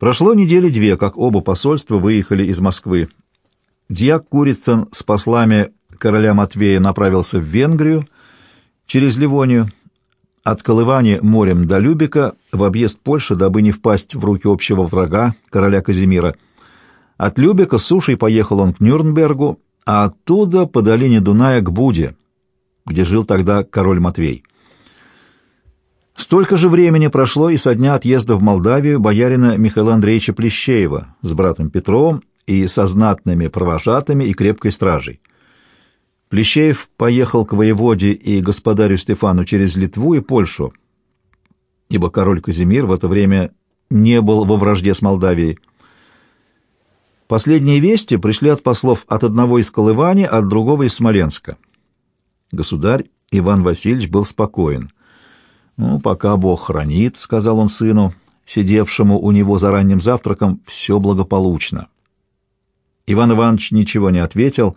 Прошло недели две, как оба посольства выехали из Москвы. Дьяк Курицын с послами короля Матвея направился в Венгрию через Ливонию, от Колывани морем до Любека в объезд Польши, дабы не впасть в руки общего врага, короля Казимира. От Любека сушей поехал он к Нюрнбергу, а оттуда по долине Дуная к Буде, где жил тогда король Матвей. Столько же времени прошло и со дня отъезда в Молдавию боярина Михаила Андреевича Плещеева с братом Петром и со знатными провожатыми и крепкой стражей. Плещеев поехал к воеводе и господарю Стефану через Литву и Польшу, ибо король Казимир в это время не был во вражде с Молдавией. Последние вести пришли от послов от одного из Колывани, от другого из Смоленска. Государь Иван Васильевич был спокоен — «Ну, пока Бог хранит», — сказал он сыну, сидевшему у него за ранним завтраком, — «все благополучно». Иван Иванович ничего не ответил.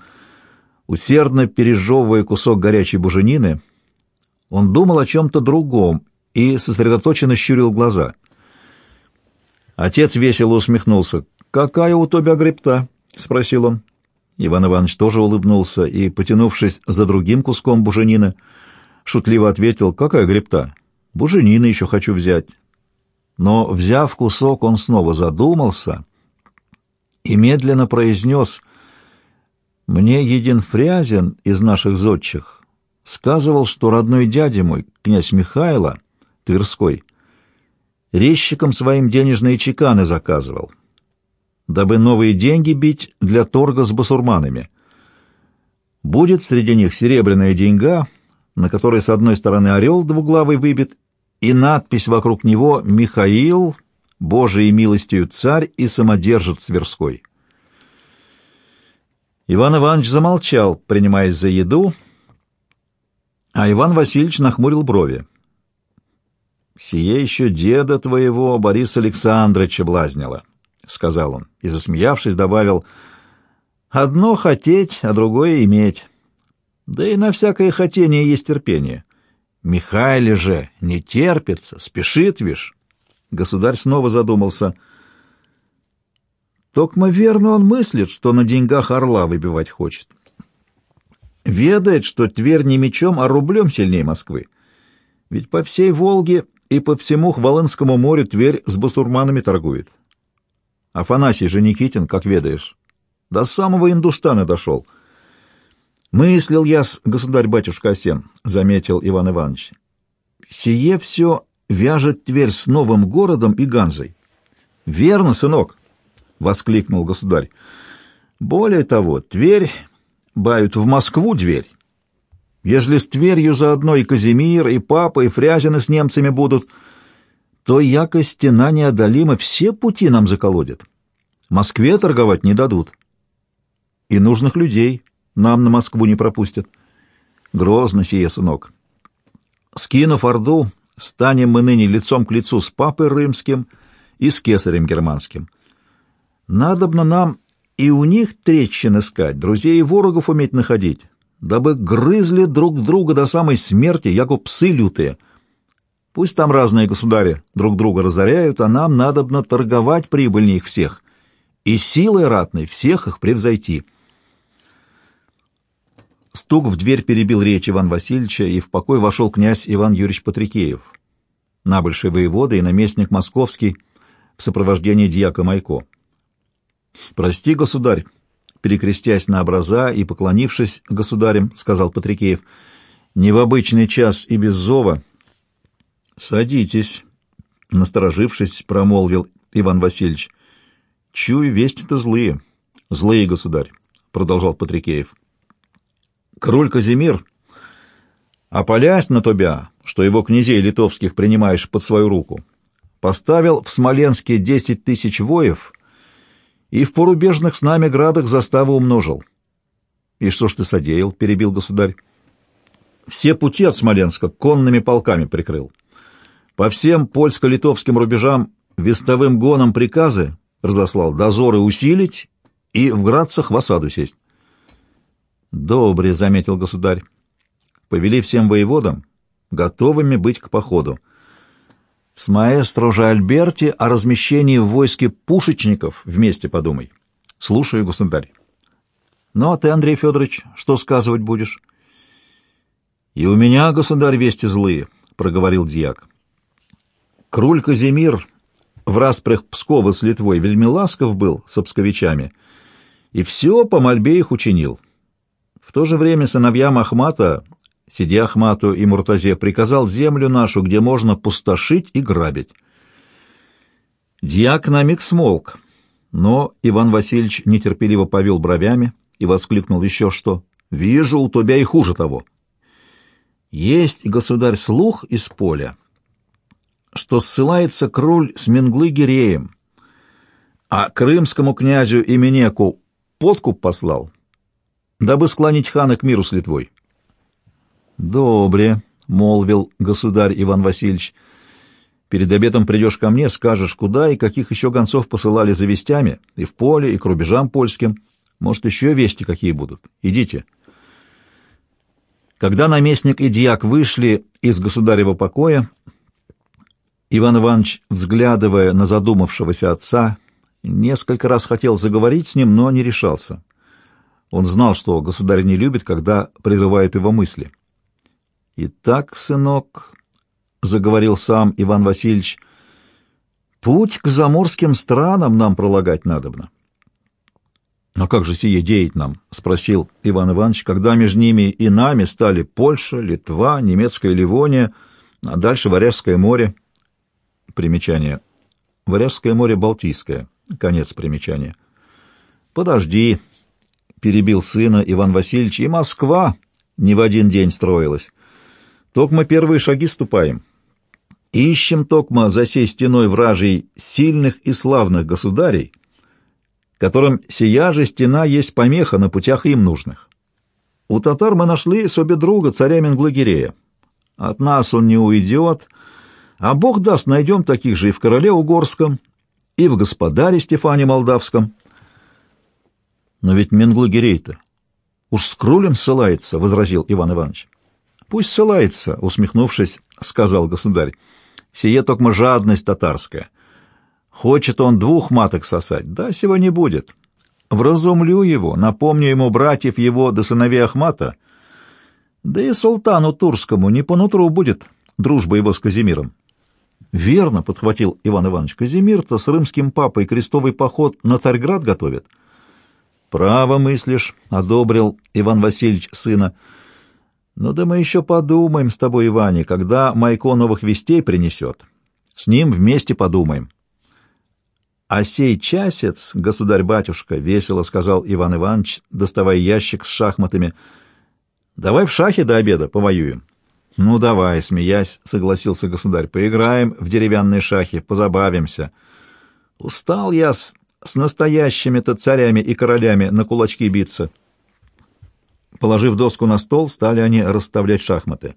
Усердно пережевывая кусок горячей буженины, он думал о чем-то другом и сосредоточенно щурил глаза. Отец весело усмехнулся. «Какая у тебя гребта?» — спросил он. Иван Иванович тоже улыбнулся и, потянувшись за другим куском буженины, шутливо ответил, «Какая гребта? Буженины еще хочу взять. Но, взяв кусок, он снова задумался и медленно произнес «Мне един Фрязин из наших зодчих сказывал, что родной дядя мой, князь Михайло, Тверской, резчикам своим денежные чеканы заказывал, дабы новые деньги бить для торга с басурманами. Будет среди них серебряная деньга, на которой с одной стороны орел двуглавый выбит, и надпись вокруг него «Михаил, Божией милостью царь и самодержец Тверской». Иван Иванович замолчал, принимаясь за еду, а Иван Васильевич нахмурил брови. «Сие еще деда твоего, Бориса Александровича, блазнило», — сказал он, и, засмеявшись, добавил, «одно хотеть, а другое иметь. Да и на всякое хотение есть терпение. Михайле же не терпится, спешит, вишь. Государь снова задумался. Токмо верно он мыслит, что на деньгах орла выбивать хочет. Ведает, что Тверь не мечом, а рублем сильнее Москвы. Ведь по всей Волге и по всему Хвалынскому морю Тверь с басурманами торгует. Афанасий же Никитин, как ведаешь, до самого Индустана дошел — «Мыслил я, государь-батюшка Осен», — заметил Иван Иванович. «Сие все вяжет Тверь с новым городом и Ганзой». «Верно, сынок», — воскликнул государь. «Более того, Тверь бают в Москву дверь. Ежели с Тверью заодно и Казимир, и Папа, и Фрязины с немцами будут, то яко стена неодолима все пути нам заколодят. Москве торговать не дадут. И нужных людей» Нам на Москву не пропустят. Грозно сие, сынок. Скинув Орду, станем мы ныне лицом к лицу с папой римским и с кесарем германским. Надобно нам и у них трещин искать, друзей и ворогов уметь находить, дабы грызли друг друга до самой смерти, яко псы лютые. Пусть там разные государи друг друга разоряют, а нам надобно торговать прибыльнее их всех и силой ратной всех их превзойти». Стук в дверь перебил речь Иван Васильевича, и в покой вошел князь Иван Юрьевич Патрикеев, набольший воевода и наместник московский в сопровождении дьяка Майко. «Прости, государь», перекрестясь на образа и поклонившись государям, сказал Патрикеев, «не в обычный час и без зова». «Садитесь», — насторожившись, промолвил Иван Васильевич. «Чую, вести-то злые». «Злые, государь», — продолжал Патрикеев. Король Казимир, опалясь на тебя, что его князей литовских принимаешь под свою руку, поставил в Смоленске десять тысяч воев и в порубежных с нами градах заставу умножил. — И что ж ты содеял? — перебил государь. — Все пути от Смоленска конными полками прикрыл. По всем польско-литовским рубежам вестовым гоном приказы разослал дозоры усилить и в градцах в осаду сесть. «Добре», — заметил государь. «Повели всем воеводам, готовыми быть к походу. С маэстро же Альберти о размещении в войске пушечников вместе подумай. Слушаю, государь. Ну, а ты, Андрей Федорович, что сказывать будешь? И у меня, государь, вести злые, — проговорил дьяк. Круль Казимир в распрях Пскова с Литвой вельми ласков был с псковичами, и все по мольбе их учинил. В то же время сыновьям Ахмата, сиди Ахмату и Муртазе, приказал землю нашу, где можно пустошить и грабить. Дьяк на миг смолк, но Иван Васильевич нетерпеливо повел бровями и воскликнул еще что. «Вижу, у тебя и хуже того». Есть, государь, слух из поля, что ссылается круль с Менглы-Гиреем, а крымскому князю Именеку подкуп послал, дабы склонить хана к миру с Литвой. «Добре», — молвил государь Иван Васильевич, — «перед обедом придешь ко мне, скажешь, куда и каких еще гонцов посылали за вестями, и в поле, и к рубежам польским. Может, еще вести какие будут. Идите». Когда наместник и дьяк вышли из государева покоя, Иван Иванович, взглядывая на задумавшегося отца, несколько раз хотел заговорить с ним, но не решался. Он знал, что государь не любит, когда прерывает его мысли. «Итак, сынок», — заговорил сам Иван Васильевич, — «путь к заморским странам нам пролагать надобно». «А как же сие деять нам?» — спросил Иван Иванович, когда между ними и нами стали Польша, Литва, немецкая Ливония, а дальше Варяжское море. Примечание. Варяжское море Балтийское. Конец примечания. «Подожди», — перебил сына Иван Васильевич, — «и Москва не в один день строилась. Только мы первые шаги ступаем. Ищем токма за сей стеной вражей сильных и славных государей, которым сия же стена есть помеха на путях им нужных. У татар мы нашли себе друга, царя Менглагерея. От нас он не уйдет, а Бог даст, найдем таких же и в короле Угорском, и в господаре Стефане Молдавском. Но ведь Менглагерей-то уж с крулем ссылается, — возразил Иван Иванович. Пусть ссылается, — усмехнувшись, сказал государь. Сие токмо жадность татарская. Хочет он двух маток сосать, да сего не будет. Вразумлю его, напомню ему братьев его до сыновей Ахмата, да и султану Турскому не по нутру будет дружба его с Казимиром. Верно, — подхватил Иван Иванович, — Казимир-то с рымским папой крестовый поход на Царьград готовит. Право мыслишь, — одобрил Иван Васильевич сына. Ну да мы еще подумаем с тобой, Иване, когда Майко новых вестей принесет. С ним вместе подумаем. А сей часец, государь-батюшка, — весело сказал Иван Иванович, доставая ящик с шахматами, — давай в шахи до обеда повоюем. — Ну, давай, — смеясь, — согласился государь, — поиграем в деревянные шахи, позабавимся. Устал я с, с настоящими-то царями и королями на кулачки биться. Положив доску на стол, стали они расставлять шахматы.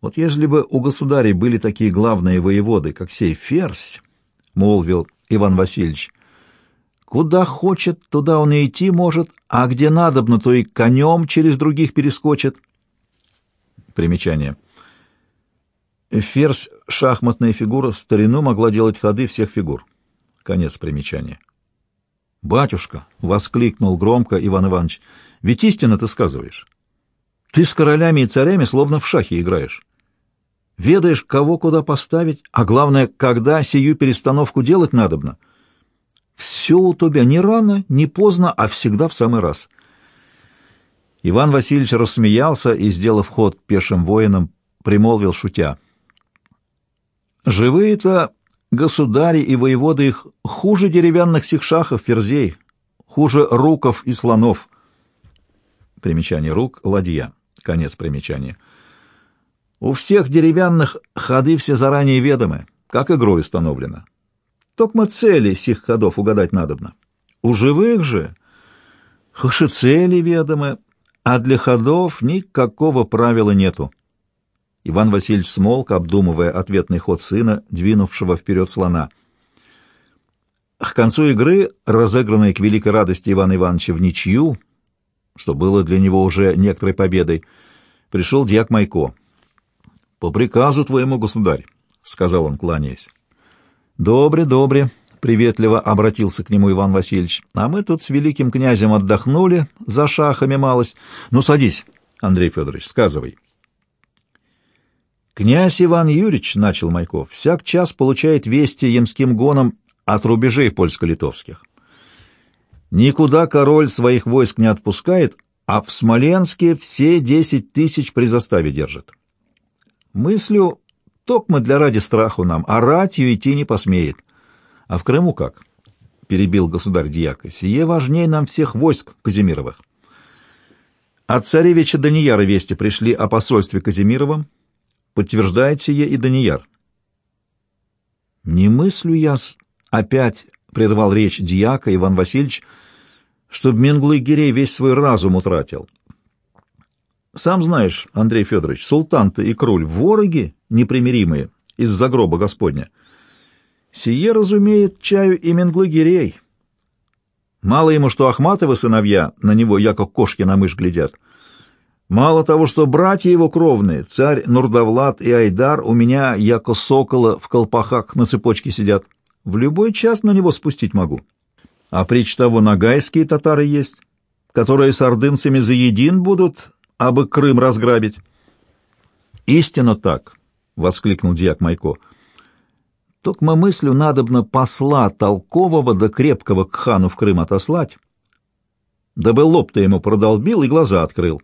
Вот ежели бы у государей были такие главные воеводы, как сей Ферзь, — молвил Иван Васильевич, — куда хочет, туда он и идти может, а где надобно, то и конем через других перескочит. — Примечание. Ферзь — шахматная фигура, в старину могла делать ходы всех фигур. Конец примечания. «Батюшка!» — воскликнул громко Иван Иванович. «Ведь истинно ты сказываешь. Ты с королями и царями словно в шахе играешь. Ведаешь, кого куда поставить, а главное, когда сию перестановку делать надобно. Все у тебя не рано, не поздно, а всегда в самый раз». Иван Васильевич рассмеялся и, сделав ход пешим воинам, примолвил шутя. «Живые-то государи и воеводы их хуже деревянных сикшахов, ферзей, хуже руков и слонов». Примечание рук — ладья. Конец примечания. У всех деревянных ходы все заранее ведомы, как игрой установлено. Только цели сих ходов угадать надобно. У живых же хоши цели ведомы, а для ходов никакого правила нету. Иван Васильевич смолк, обдумывая ответный ход сына, двинувшего вперед слона. К концу игры, разыгранной к великой радости Ивана Ивановича в ничью, что было для него уже некоторой победой, пришел дьяк Майко. «По приказу твоему, государь, — сказал он, кланяясь. «Добре, добре», — приветливо обратился к нему Иван Васильевич. «А мы тут с великим князем отдохнули, за шахами малость. Ну, садись, Андрей Федорович, сказывай». «Князь Иван Юрьевич, — начал Майков, — всяк час получает вести ямским гоном от рубежей польско-литовских. Никуда король своих войск не отпускает, а в Смоленске все десять тысяч при заставе держит. Мыслю, токмо для ради страху нам, а ратью идти не посмеет. А в Крыму как? — перебил государь Дьяка. — Сие важней нам всех войск Казимировых. От царевича Данияра вести пришли о посольстве Казимировом, Подтверждает сие и Данияр. «Не мыслю я, — опять прервал речь дьяка Иван Васильевич, — чтоб Менглы-Гирей весь свой разум утратил. Сам знаешь, Андрей Федорович, султан-то и круль — вороги непримиримые из-за гроба Господня. Сие разумеет чаю и Менглы-Гирей. Мало ему, что Ахматовы сыновья на него, яко кошки на мышь, глядят — Мало того, что братья его кровные, царь Нурдавлад и Айдар, у меня, яко сокола, в колпахах на цепочке сидят. В любой час на него спустить могу. А прич того нагайские татары есть, которые с ордынцами заедин будут, абы Крым разграбить. «Истинно так!» — воскликнул дьяк Майко. «Токмо мыслю надобно посла толкового да крепкого к хану в Крым отослать, дабы лоб-то ему продолбил и глаза открыл».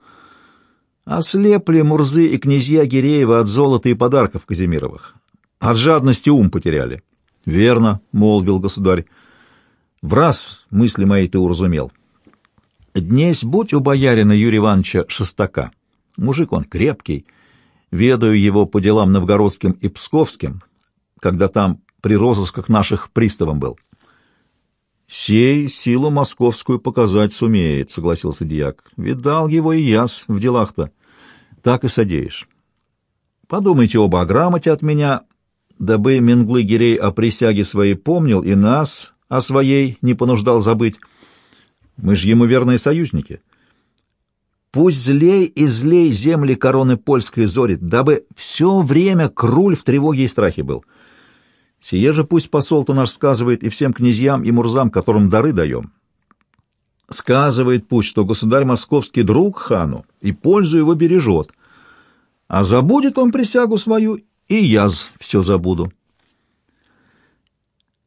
Ослепли Мурзы и князья Гиреева от золота и подарков Казимировых. От жадности ум потеряли. — Верно, — молвил государь. — В раз мысли мои ты уразумел. Днесь будь у боярина Юрия Ивановича Шестака. Мужик он крепкий. Ведаю его по делам новгородским и псковским, когда там при розысках наших приставом был. — Сей силу московскую показать сумеет, — согласился дьяк. — Видал его и яс в делах-то так и содеешь. Подумайте оба о грамоте от меня, дабы Менглы-Гирей о присяге своей помнил и нас о своей не понуждал забыть. Мы же ему верные союзники. Пусть злей и злей земли короны польской зорит, дабы все время круль в тревоге и страхе был. Сие же пусть посол-то наш сказывает и всем князьям и мурзам, которым дары даем. Сказывает пусть, что государь московский друг хану, и пользу его бережет. А забудет он присягу свою, и я все забуду.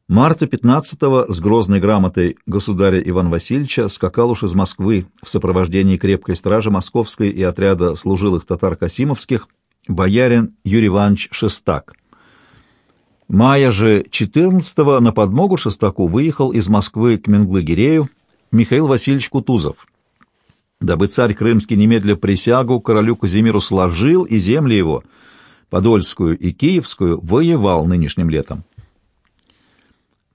Марта 15-го с грозной грамотой государя Ивана Васильевича скакал уж из Москвы в сопровождении крепкой стражи московской и отряда служилых татар Касимовских боярин Юрий Иванович Шестак. Мая же 14-го на подмогу Шестаку выехал из Москвы к Менглы-Гирею Михаил Васильевич Кутузов, дабы царь Крымский немедля присягу королю Казимиру сложил и земли его, Подольскую и Киевскую, воевал нынешним летом.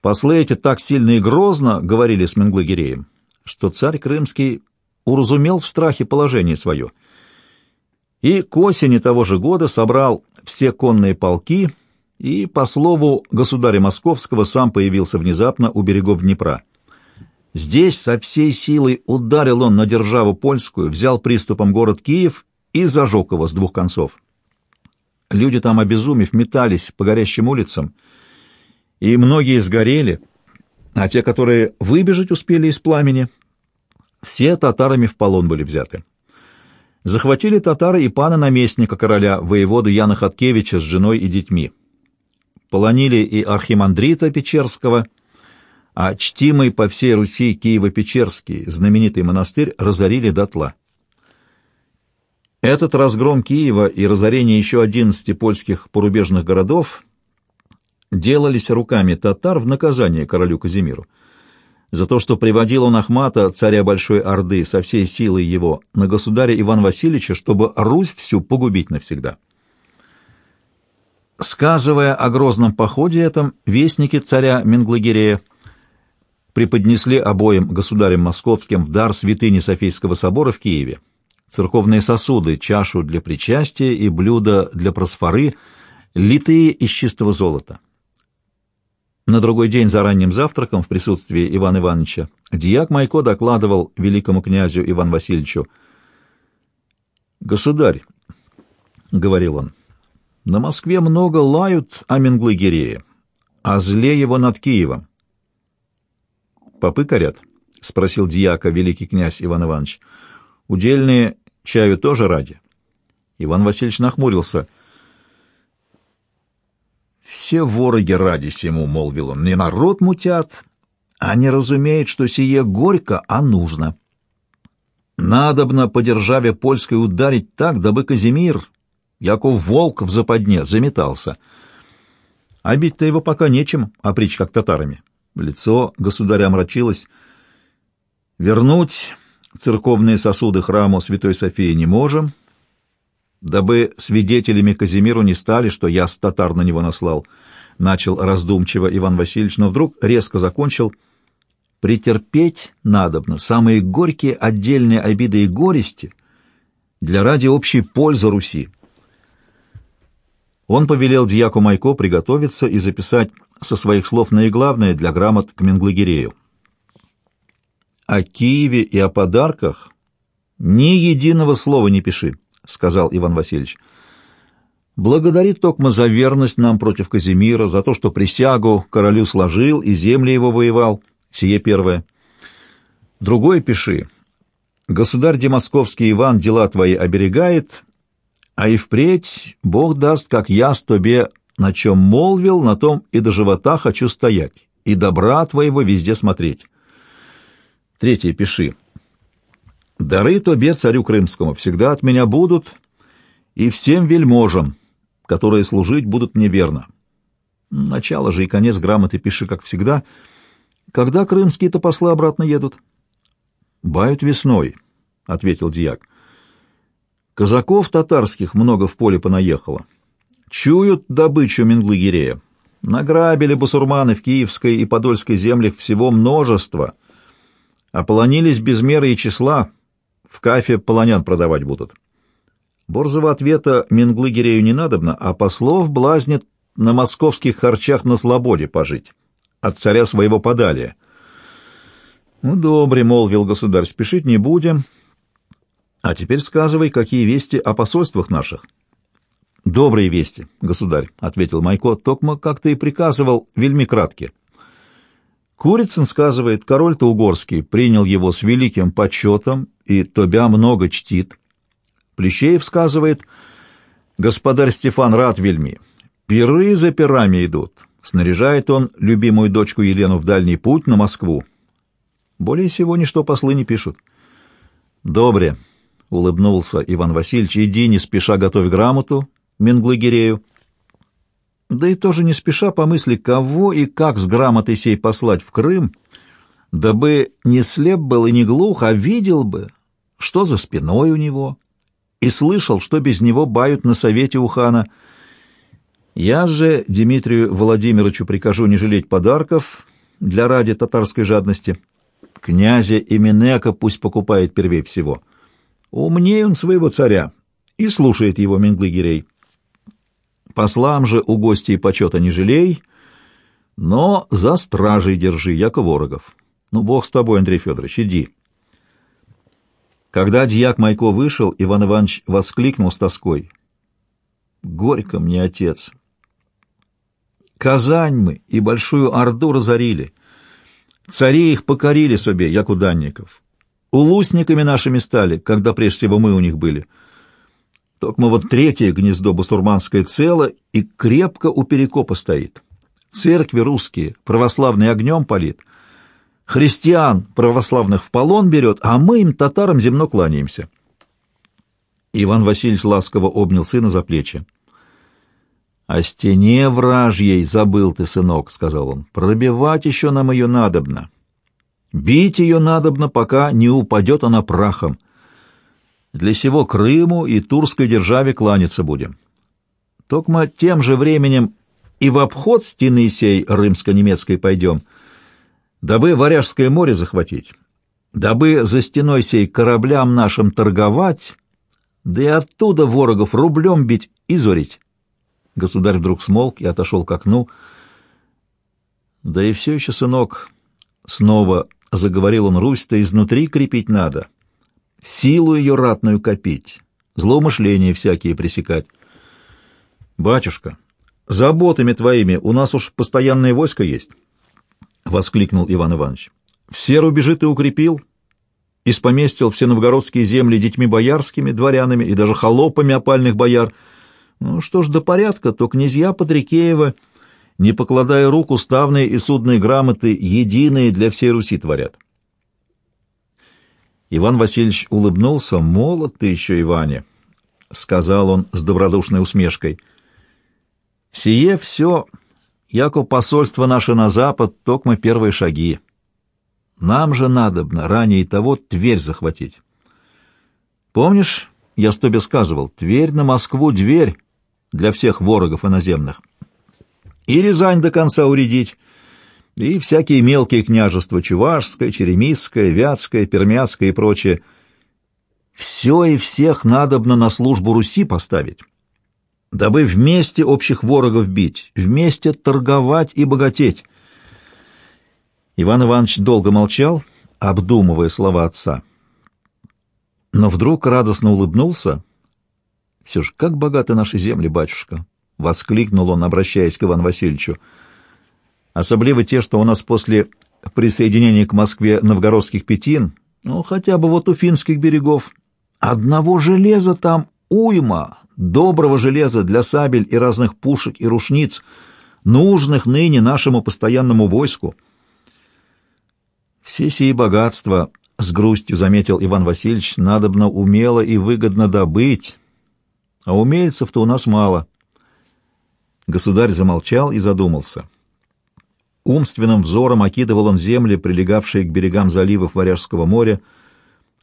Послы эти так сильно и грозно говорили с Менглы-Гиреем, что царь Крымский уразумел в страхе положение свое и к осени того же года собрал все конные полки и, по слову государя Московского, сам появился внезапно у берегов Днепра. Здесь со всей силой ударил он на державу польскую, взял приступом город Киев и зажег его с двух концов. Люди там, обезумев, метались по горящим улицам, и многие сгорели, а те, которые выбежать успели из пламени, все татарами в полон были взяты. Захватили татары и пана наместника короля, воеводу Яна Хаткевича с женой и детьми. Полонили и архимандрита Печерского — а чтимый по всей Руси Киево-Печерский знаменитый монастырь разорили дотла. Этот разгром Киева и разорение еще 11 польских порубежных городов делались руками татар в наказание королю Казимиру за то, что приводил он Ахмата, царя Большой Орды, со всей силой его, на государя Ивана Васильевича, чтобы Русь всю погубить навсегда. Сказывая о грозном походе этом, вестники царя Менглагерея преподнесли обоим государям московским в дар святыни Софийского собора в Киеве церковные сосуды, чашу для причастия и блюда для просфоры, литые из чистого золота. На другой день за ранним завтраком в присутствии Ивана Ивановича дьяк Майко докладывал великому князю Иван Васильевичу. «Государь», — говорил он, — На Москве много лают о Менглы-Гирее, а зле его над Киевом. «Попы корят?» — спросил дьяка великий князь Иван Иванович. «Удельные чаю тоже ради?» Иван Васильевич нахмурился. «Все вороги ради сему», — молвил он, — «не народ мутят, а не разумеют, что сие горько, а нужно. Надобно по державе польской ударить так, дабы Казимир, Яков волк в западне, заметался. А бить-то его пока нечем, опричь как татарами». Лицо государя омрачилось. «Вернуть церковные сосуды храму Святой Софии не можем, дабы свидетелями Казимиру не стали, что я с татар на него наслал». Начал раздумчиво Иван Васильевич, но вдруг резко закончил. «Претерпеть надобно самые горькие отдельные обиды и горести для ради общей пользы Руси». Он повелел дьяку Майко приготовиться и записать со своих слов наиглавное для грамот к Менглагерею. «О Киеве и о подарках ни единого слова не пиши», — сказал Иван Васильевич. «Благодари Токма за верность нам против Казимира, за то, что присягу королю сложил и земли его воевал, сие первое. Другое пиши. Государь Демосковский Иван дела твои оберегает, а и впредь Бог даст, как я с тобе на чем молвил, на том и до живота хочу стоять, и добра твоего везде смотреть. Третье пиши. Дары тобе, царю крымскому, всегда от меня будут, и всем вельможам, которые служить будут мне верно. Начало же и конец грамоты пиши, как всегда. Когда крымские-то послы обратно едут? Бают весной, — ответил дьяк. Казаков татарских много в поле понаехало. Чуют добычу Менглы-Гирея. Награбили бусурманы в Киевской и Подольской землях всего множество. Ополонились без меры и числа. В кафе полонян продавать будут. Борзого ответа Менглы-Гирею не надобно, а послов блазнет на московских харчах на слободе пожить. От царя своего подали. «Ну, добре», — молвил государь, — «спешить не будем. А теперь сказывай, какие вести о посольствах наших». «Добрые вести, государь», — ответил Майко, — «токмо, как ты и приказывал, вельми кратки». Курицын сказывает, король-то угорский принял его с великим почетом и тобя много чтит. Плещеев сказывает, господарь Стефан рад вельми, пиры за пирами идут. Снаряжает он любимую дочку Елену в дальний путь на Москву. Более всего ничто послы не пишут. «Добре», — улыбнулся Иван Васильевич, — «иди, не спеша готовь грамоту, Менглыгирею. Да и тоже не спеша помысли, кого и как с грамотой сей послать в Крым, дабы не слеп был и не глух, а видел бы, что за спиной у него, и слышал, что без него бают на совете у хана. Я же Дмитрию Владимировичу прикажу не жалеть подарков для ради татарской жадности. Князя Именека пусть покупает первей всего. Умнее он своего царя и слушает его Менглыгирей. Послам же у гостей почета не жалей, но за стражей держи, яко ворогов. Ну, бог с тобой, Андрей Федорович, иди. Когда дьяк Майко вышел, Иван Иванович воскликнул с тоской. Горько мне, отец. Казань мы и Большую Орду разорили. Цари их покорили себе, як данников. Улусниками нашими стали, когда прежде всего мы у них были. Только вот третье гнездо бусурманское цело и крепко у перекопа стоит. Церкви русские, православный огнем палит. Христиан православных в полон берет, а мы им, татарам, земно кланяемся. Иван Васильевич ласково обнял сына за плечи. — О стене вражьей забыл ты, сынок, — сказал он. — Пробивать еще нам ее надобно. Бить ее надобно, пока не упадет она прахом. Для сего Крыму и Турской державе кланяться будем. Токма тем же временем и в обход стены сей рымско-немецкой пойдем, дабы Варяжское море захватить, дабы за стеной сей кораблям нашим торговать, да и оттуда ворогов рублем бить и зорить. Государь вдруг смолк и отошел к окну. Да и все еще, сынок, снова заговорил он, Русь-то изнутри крепить надо силу ее ратную копить, злоумышления всякие пресекать. Батюшка, заботами твоими у нас уж постоянное войско есть, — воскликнул Иван Иванович. Все рубежи ты укрепил, испоместил все новгородские земли детьми боярскими, дворянами и даже холопами опальных бояр. Ну что ж, до порядка, то князья Патрикеева, не покладая рук, уставные и судные грамоты, единые для всей Руси творят. Иван Васильевич улыбнулся. «Молод ты еще, Иване!» — сказал он с добродушной усмешкой. «Сие все, яко посольство наше на запад, токмо первые шаги. Нам же надобно ранее того Тверь захватить. Помнишь, я с тобой сказывал, Тверь на Москву дверь для всех ворогов иноземных. И Рязань до конца уредить, и всякие мелкие княжества Чувашское, Черемисское, Вятское, Пермяцкое и прочее. Все и всех надобно на службу Руси поставить, дабы вместе общих ворогов бить, вместе торговать и богатеть. Иван Иванович долго молчал, обдумывая слова отца. Но вдруг радостно улыбнулся. «Все ж, как богаты наши земли, батюшка!» — воскликнул он, обращаясь к Ивану Васильевичу особливо те, что у нас после присоединения к Москве новгородских пятин, ну, хотя бы вот у финских берегов, одного железа там уйма, доброго железа для сабель и разных пушек и рушниц, нужных ныне нашему постоянному войску. Все сии богатства, — с грустью заметил Иван Васильевич, — надобно умело и выгодно добыть, а умельцев-то у нас мало. Государь замолчал и задумался — Умственным взором окидывал он земли, прилегавшие к берегам заливов Варяжского моря,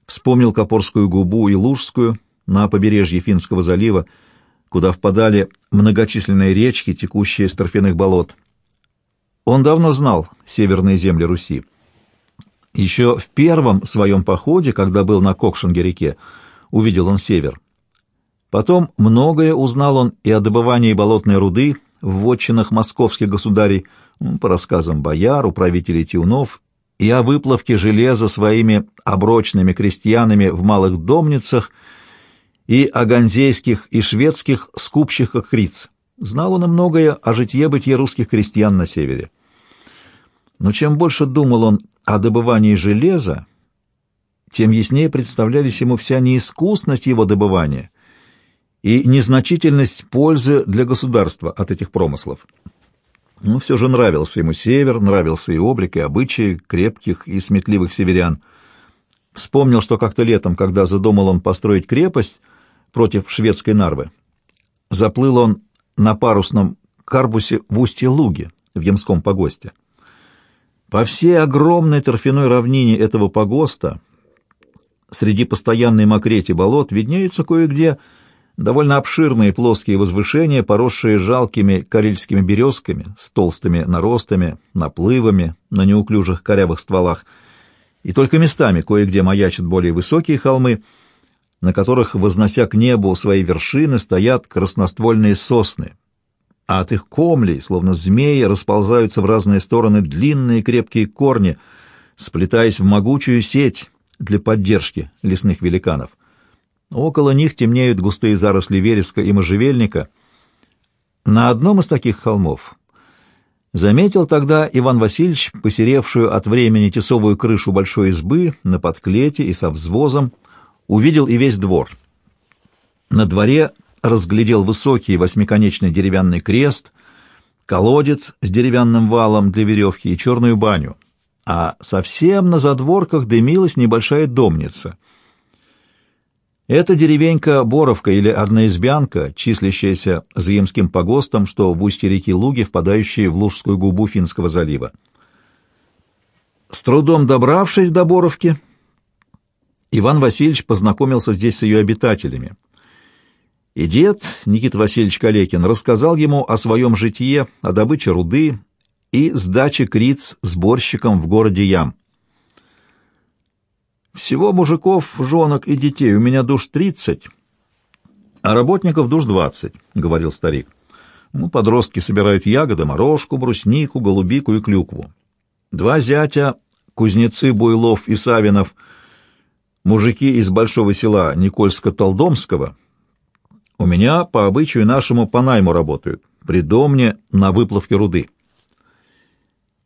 вспомнил Копорскую губу и Лужскую на побережье Финского залива, куда впадали многочисленные речки, текущие из торфяных болот. Он давно знал северные земли Руси. Еще в первом своем походе, когда был на Кокшинге-реке, увидел он север. Потом многое узнал он и о добывании болотной руды в вотчинах московских государей, по рассказам бояр, управителей тюнов, и о выплавке железа своими оброчными крестьянами в малых домницах и о ганзейских и шведских скупщиках риц. Знал он многое о житье-бытие русских крестьян на севере. Но чем больше думал он о добывании железа, тем яснее представлялись ему вся неискусность его добывания и незначительность пользы для государства от этих промыслов. Но все же нравился ему север, нравился и облик, и обычаи крепких и сметливых северян. Вспомнил, что как-то летом, когда задумал он построить крепость против шведской Нарвы, заплыл он на парусном карбусе в устье Луги, в Ямском погосте. По всей огромной торфяной равнине этого погоста, среди постоянной мокрети болот, виднеются кое-где довольно обширные плоские возвышения, поросшие жалкими карельскими березками с толстыми наростами, наплывами на неуклюжих корявых стволах, и только местами кое-где маячат более высокие холмы, на которых, вознося к небу свои вершины, стоят красноствольные сосны, а от их комлей, словно змеи, расползаются в разные стороны длинные крепкие корни, сплетаясь в могучую сеть для поддержки лесных великанов — Около них темнеют густые заросли вереска и можжевельника. На одном из таких холмов заметил тогда Иван Васильевич посеревшую от времени тесовую крышу большой избы на подклете и со взвозом, увидел и весь двор. На дворе разглядел высокий восьмиконечный деревянный крест, колодец с деревянным валом для веревки и черную баню, а совсем на задворках дымилась небольшая домница — это деревенька Боровка или одноизбянка, числящаяся за погостом, что в устье реки Луги, впадающей в Лужскую губу Финского залива. С трудом добравшись до Боровки, Иван Васильевич познакомился здесь с ее обитателями. И дед, Никита Васильевич Калекин, рассказал ему о своем житье, о добыче руды и сдаче криц сборщикам в городе Ям. Всего мужиков, жонок и детей у меня душ тридцать, а работников душ двадцать, — говорил старик. Ну, подростки собирают ягоды, морожку, бруснику, голубику и клюкву. Два зятя, кузнецы Буйлов и Савинов, мужики из большого села Никольско-Толдомского, У меня по обычаю нашему по найму работают, при домне на выплавке руды.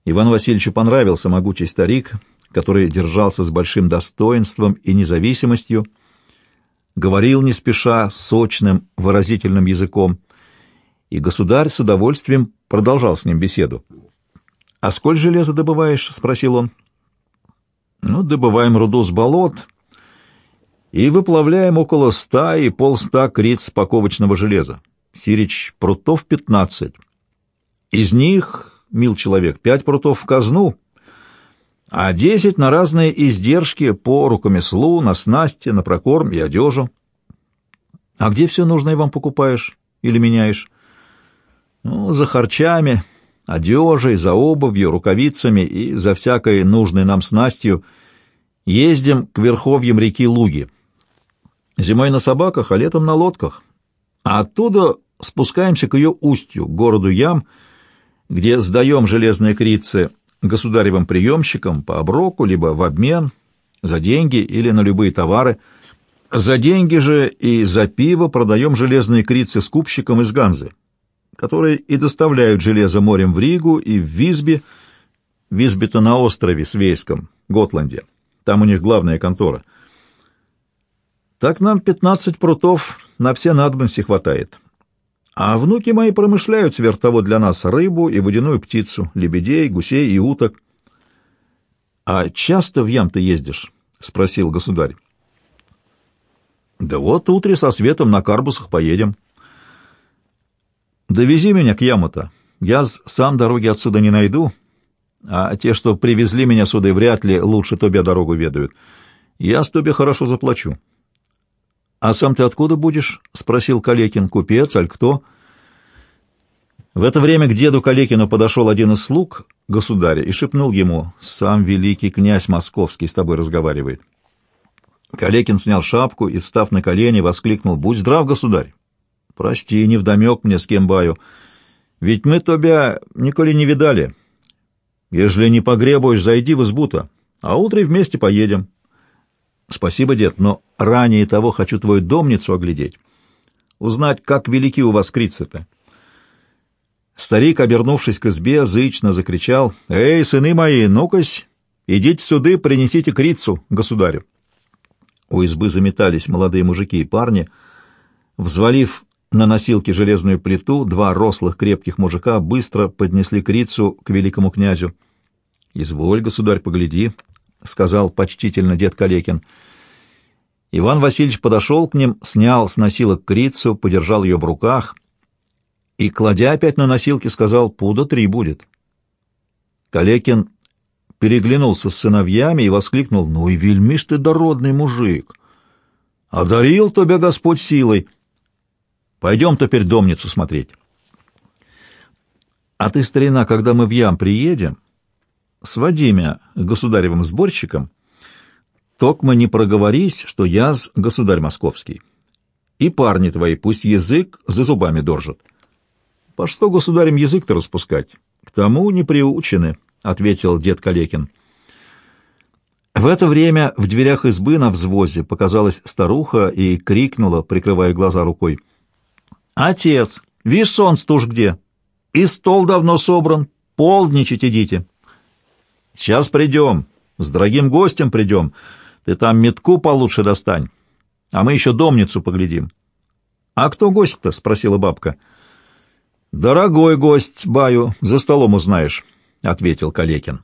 Иван Васильевичу понравился могучий старик, который держался с большим достоинством и независимостью, говорил не спеша, сочным, выразительным языком, и государь с удовольствием продолжал с ним беседу. — А сколь железа добываешь? — спросил он. — Ну, добываем руду с болот и выплавляем около ста и полста криц паковочного железа. Сирич, прутов пятнадцать. Из них, мил человек, пять прутов в казну, а десять на разные издержки по рукомеслу, на снасти, на прокорм и одежу. А где все нужное вам покупаешь или меняешь? Ну, за харчами, одежей, за обувью, рукавицами и за всякой нужной нам снастью ездим к верховьям реки Луги. Зимой на собаках, а летом на лодках. А оттуда спускаемся к ее устью, к городу Ям, где сдаем железные крицы государевым приемщикам по оброку, либо в обмен, за деньги или на любые товары. За деньги же и за пиво продаем железные крицы скупщикам из Ганзы, которые и доставляют железо морем в Ригу и в Визби, Визби-то на острове Свейском, Готланде. Там у них главная контора. Так нам пятнадцать прутов на все надобности хватает. А внуки мои промышляют сверх того для нас рыбу и водяную птицу, лебедей, гусей и уток. — А часто в ям ты ездишь? — спросил государь. — Да вот утре со светом на карбусах поедем. — Довези меня к яму-то. Я сам дороги отсюда не найду, а те, что привезли меня сюда, вряд ли лучше тебе дорогу ведают. Я с тебе хорошо заплачу. — А сам ты откуда будешь? — спросил Калекин. — Купец, аль кто? В это время к деду Калекину подошел один из слуг государя и шепнул ему, «Сам великий князь московский с тобой разговаривает». Калекин снял шапку и, встав на колени, воскликнул, «Будь здрав, государь! Прости, не вдомек мне, с кем баю. Ведь мы тебя николи не видали. Ежели не погребуешь, зайди в избу-то, а утро вместе поедем. Спасибо, дед, но ранее того хочу твою домницу оглядеть. Узнать, как велики у вас крицы-то. Старик, обернувшись к избе, зычно закричал, «Эй, сыны мои, ну-кась, идите сюда, принесите крицу государю». У избы заметались молодые мужики и парни. Взвалив на носилке железную плиту два рослых крепких мужика быстро поднесли крицу к великому князю. — Изволь, государь, погляди, — сказал почтительно дед Калекин. Иван Васильевич подошел к ним, снял с носилок крицу, подержал ее в руках и, кладя опять на носилки, сказал, пуда три будет. Калекин переглянулся с сыновьями и воскликнул, «Ну и вельмишь ты дородный мужик! Одарил тебя Господь силой!» Пойдем теперь домницу смотреть. А ты, старина, когда мы в ям приедем, своди меня государевым сборщиком, токмо не проговорись, что я с государь московский. И парни твои пусть язык за зубами держат. По что государем язык-то распускать? К тому не приучены, — ответил дед Калекин. В это время в дверях избы на взвозе показалась старуха и крикнула, прикрывая глаза рукой — «Отец, вишь, солнце уж где? И стол давно собран, полдничать идите». «Сейчас придем, с дорогим гостем придем. Ты там метку получше достань, а мы еще домницу поглядим». «А кто гость-то?» — спросила бабка. «Дорогой гость, баю, за столом узнаешь», — ответил Калекин.